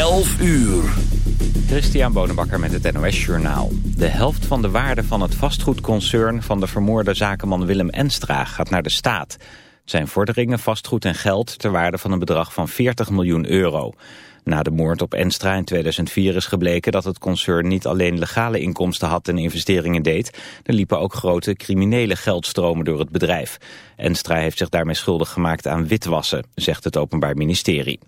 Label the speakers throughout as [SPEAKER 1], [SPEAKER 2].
[SPEAKER 1] 11 uur.
[SPEAKER 2] Christian Bonenbakker met het NOS Journaal. De helft van de waarde van het vastgoedconcern van de vermoorde zakenman Willem Enstra gaat naar de staat. Zijn vorderingen, vastgoed en geld ter waarde van een bedrag van 40 miljoen euro. Na de moord op Enstra in 2004 is gebleken dat het concern niet alleen legale inkomsten had en investeringen deed. Er liepen ook grote criminele geldstromen door het bedrijf. Enstra heeft zich daarmee schuldig gemaakt aan witwassen, zegt het Openbaar Ministerie.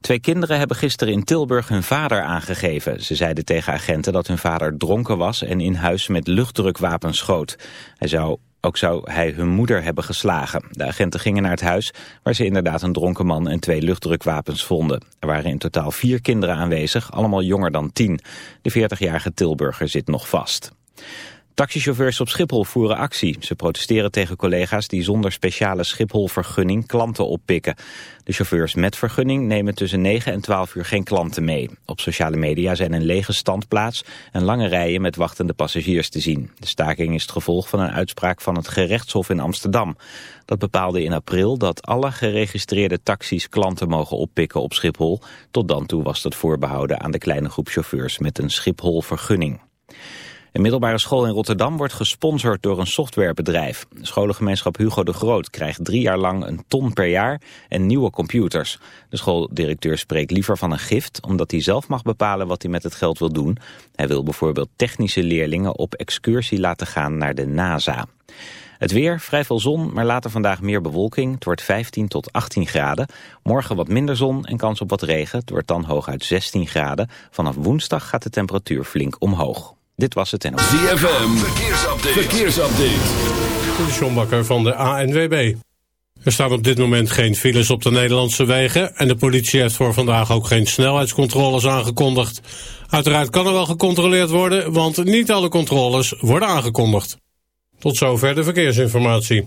[SPEAKER 2] Twee kinderen hebben gisteren in Tilburg hun vader aangegeven. Ze zeiden tegen agenten dat hun vader dronken was en in huis met luchtdrukwapens schoot. Hij zou, ook zou hij hun moeder hebben geslagen. De agenten gingen naar het huis waar ze inderdaad een dronken man en twee luchtdrukwapens vonden. Er waren in totaal vier kinderen aanwezig, allemaal jonger dan tien. De 40-jarige Tilburger zit nog vast. Taxichauffeurs op Schiphol voeren actie. Ze protesteren tegen collega's die zonder speciale Schiphol-vergunning klanten oppikken. De chauffeurs met vergunning nemen tussen 9 en 12 uur geen klanten mee. Op sociale media zijn een lege standplaats en lange rijen met wachtende passagiers te zien. De staking is het gevolg van een uitspraak van het gerechtshof in Amsterdam. Dat bepaalde in april dat alle geregistreerde taxis klanten mogen oppikken op Schiphol. Tot dan toe was dat voorbehouden aan de kleine groep chauffeurs met een Schiphol-vergunning. Een middelbare school in Rotterdam wordt gesponsord door een softwarebedrijf. Scholengemeenschap Hugo de Groot krijgt drie jaar lang een ton per jaar en nieuwe computers. De schooldirecteur spreekt liever van een gift, omdat hij zelf mag bepalen wat hij met het geld wil doen. Hij wil bijvoorbeeld technische leerlingen op excursie laten gaan naar de NASA. Het weer, vrij veel zon, maar later vandaag meer bewolking. Het wordt 15 tot 18 graden. Morgen wat minder zon en kans op wat regen. Het wordt dan hooguit 16 graden. Vanaf woensdag gaat de temperatuur flink omhoog. Dit was het en
[SPEAKER 1] ZFM, verkeersupdate. verkeersupdate.
[SPEAKER 3] De John Bakker van de ANWB. Er staan op dit moment geen files op de Nederlandse wegen... en de politie heeft voor vandaag ook geen snelheidscontroles aangekondigd. Uiteraard kan er wel gecontroleerd worden... want niet alle controles worden aangekondigd. Tot zover de verkeersinformatie.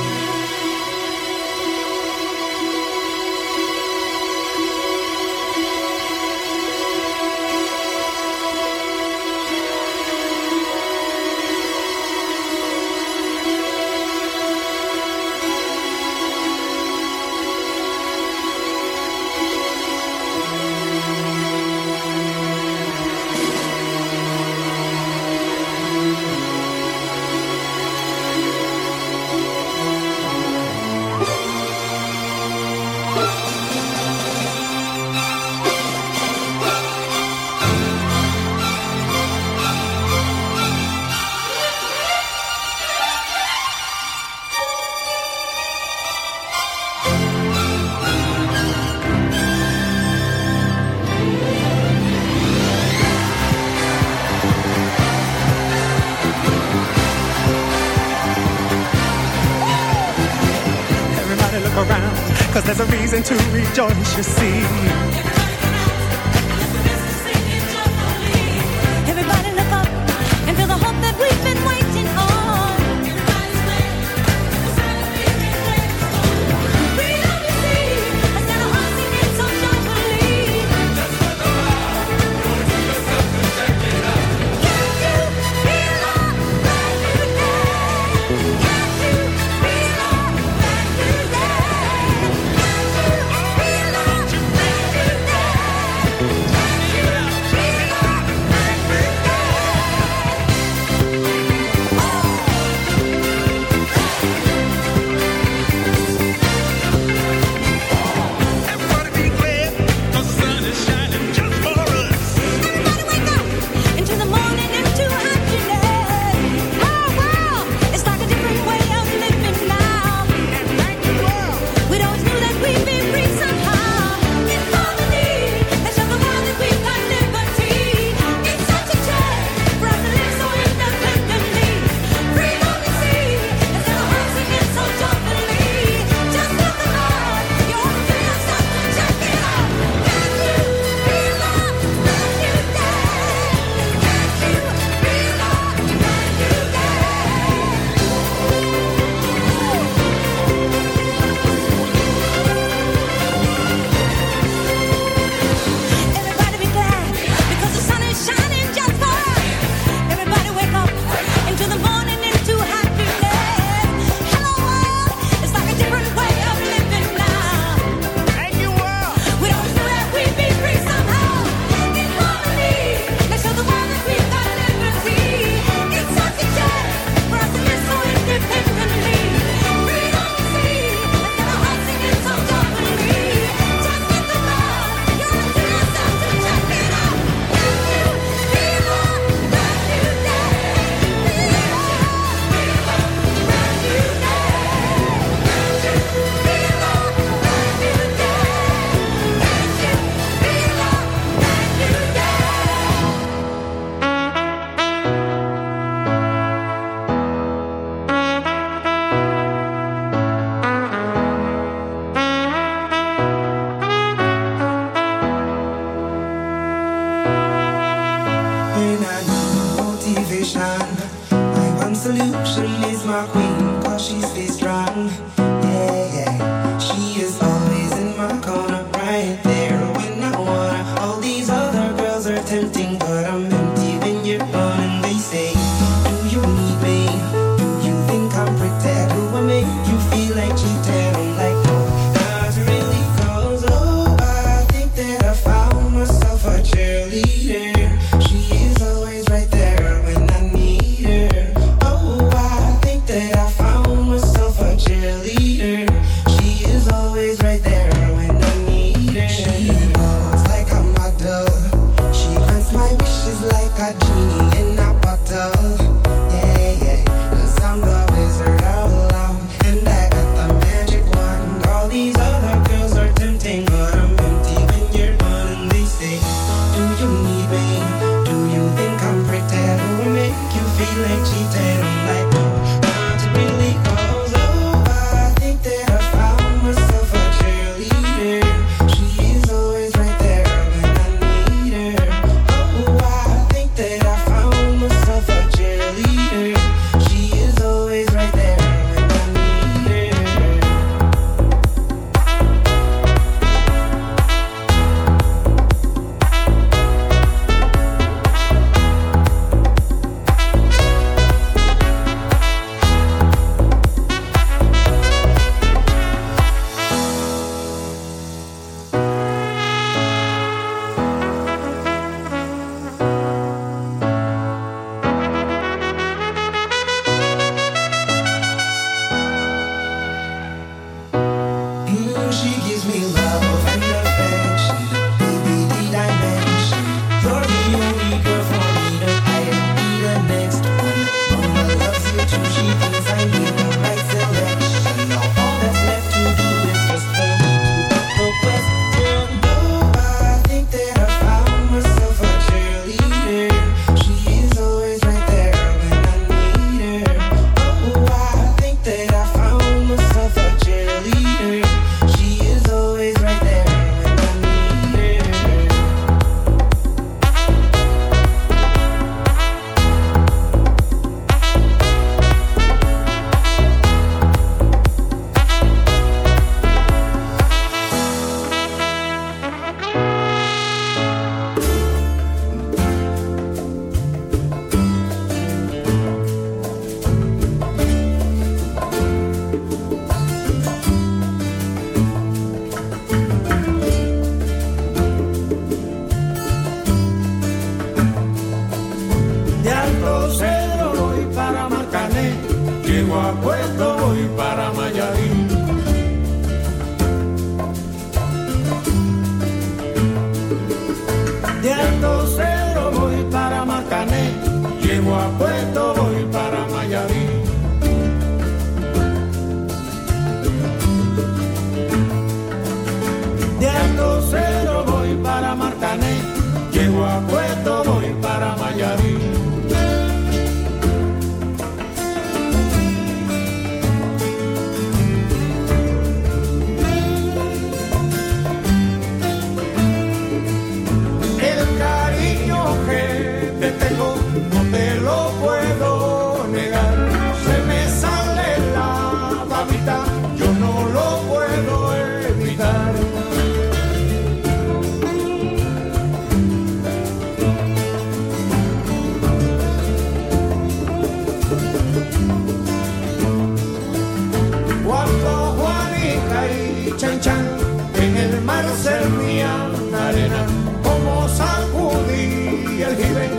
[SPEAKER 4] Rejoice, you see.
[SPEAKER 5] A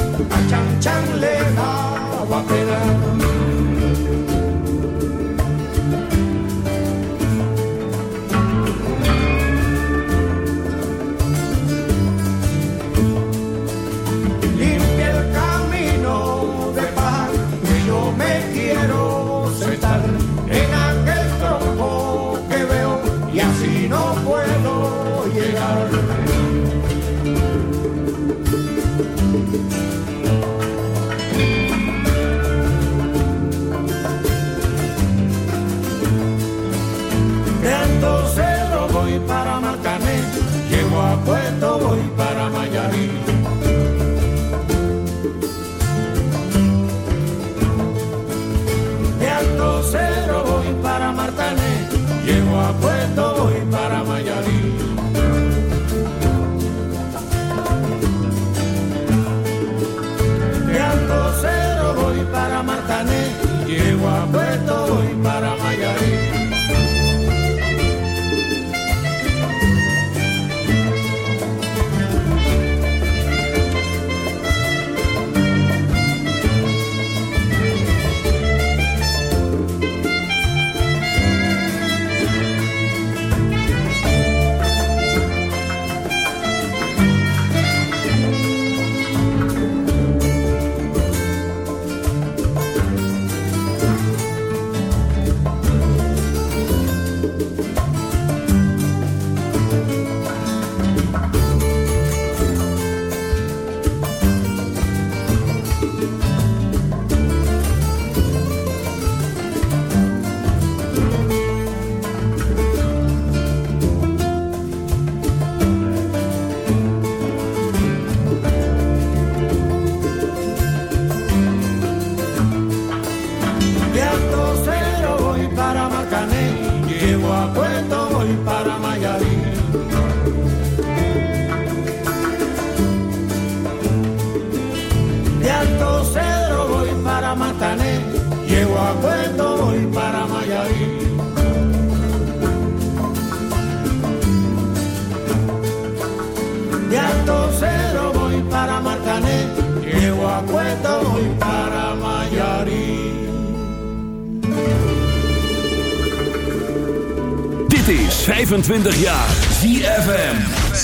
[SPEAKER 6] sacudí el jibe,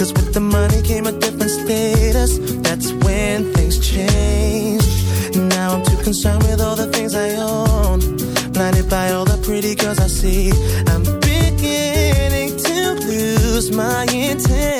[SPEAKER 7] Cause with the money came a different status. That's when things changed. Now I'm too concerned with all the things I own. Blinded by all the pretty girls I see. I'm beginning to lose my integrity.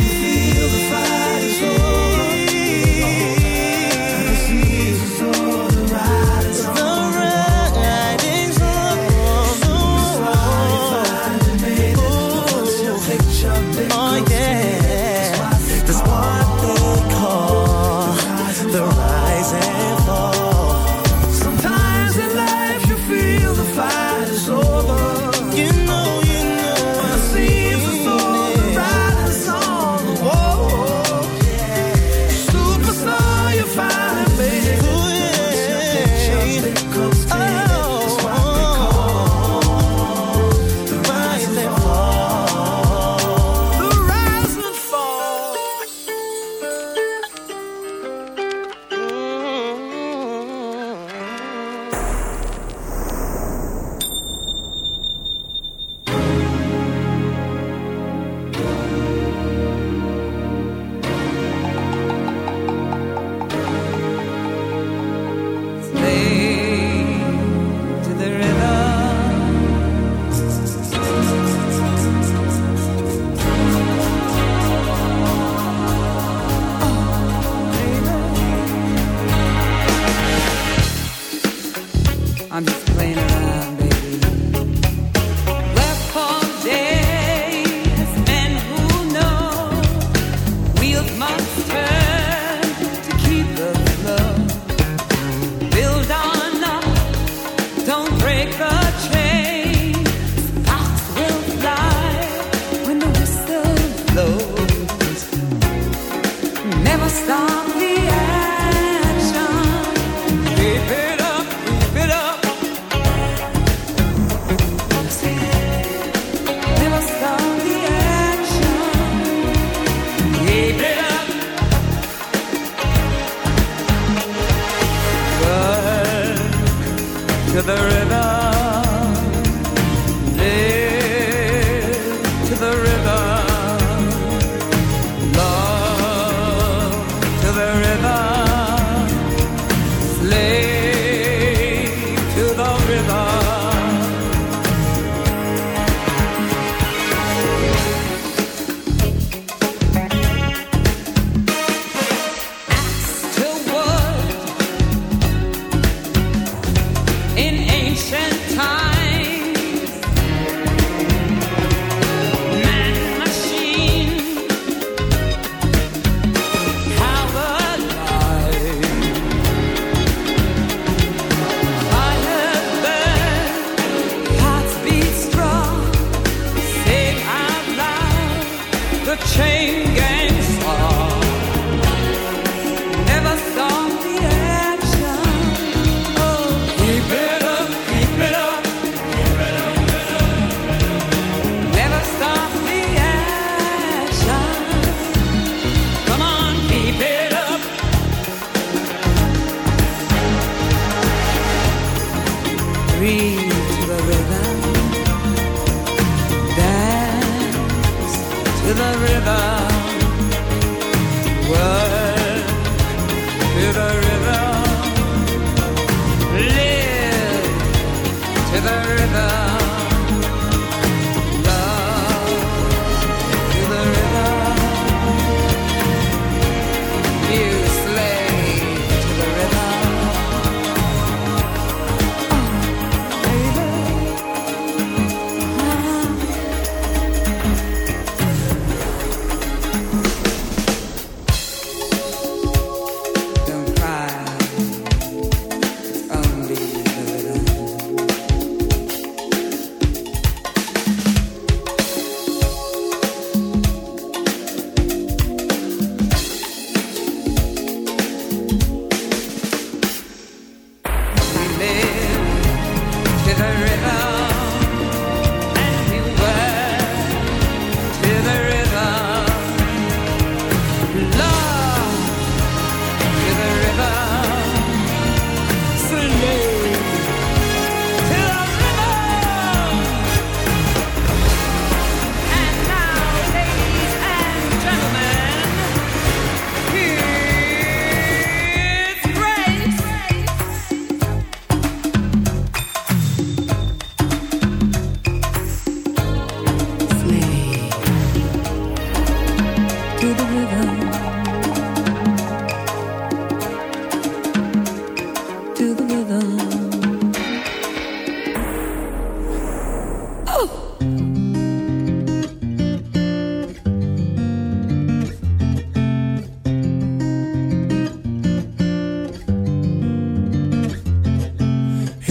[SPEAKER 7] breathe the
[SPEAKER 8] rhythm, dance to the rhythm.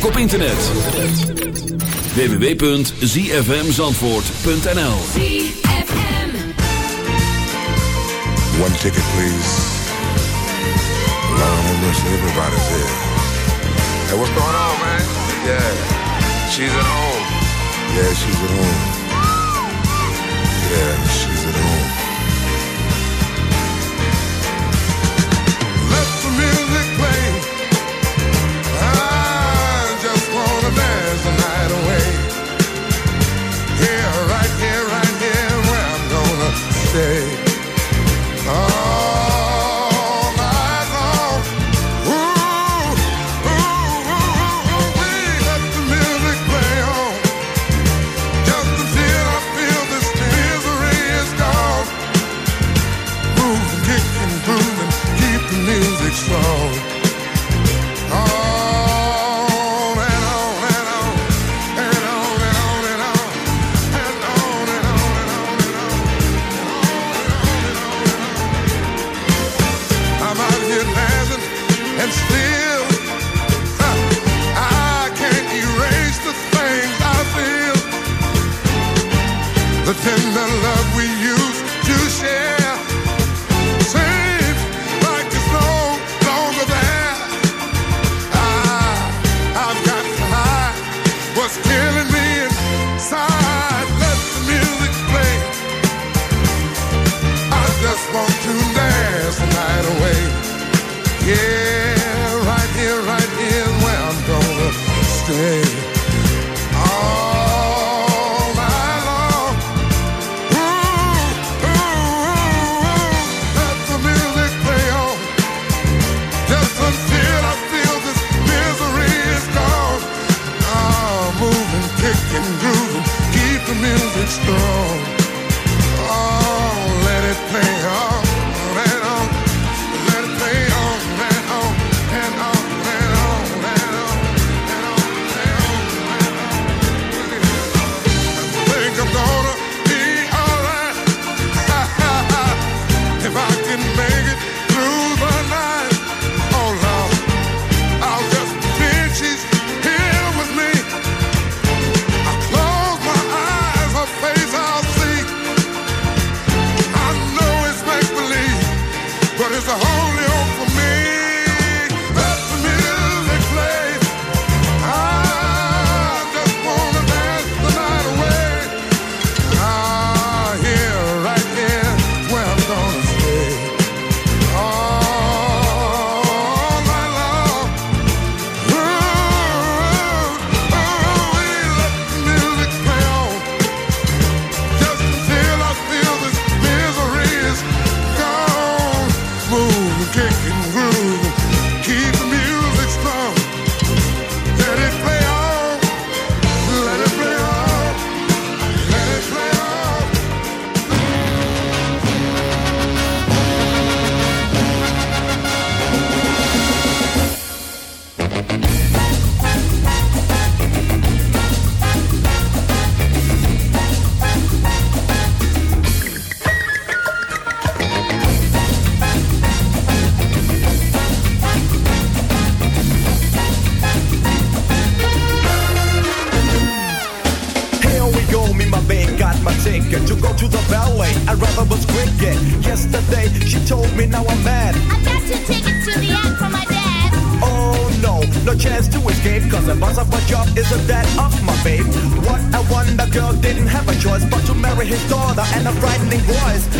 [SPEAKER 9] ook op internet. www.zfmzandvoort.nl
[SPEAKER 10] One ticket, please. Lord have mercy, everybody's here. Hey, what's going on, man? Yeah, she's at home. Yeah, she's at home. Yeah, she's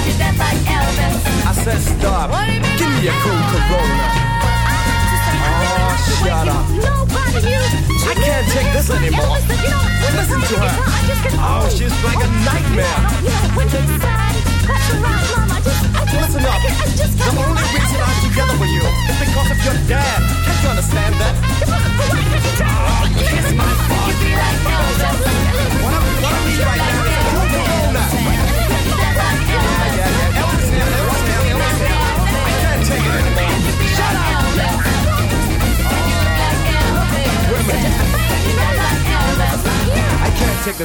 [SPEAKER 5] And could you dance like Elvis?
[SPEAKER 11] I said stop.
[SPEAKER 5] What do you mean
[SPEAKER 11] Give me a cool Corona. Oh, oh shut up.
[SPEAKER 5] Nobody you.
[SPEAKER 11] I can't take this anymore. Listen to her. Oh, she's like a nightmare. Listen up. The only reason I'm together with you is because of your dad. Can't you understand that? Oh, kiss my butt. What I, what I need right now is a Corona.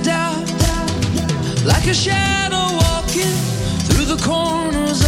[SPEAKER 12] It like a shadow walking through the corners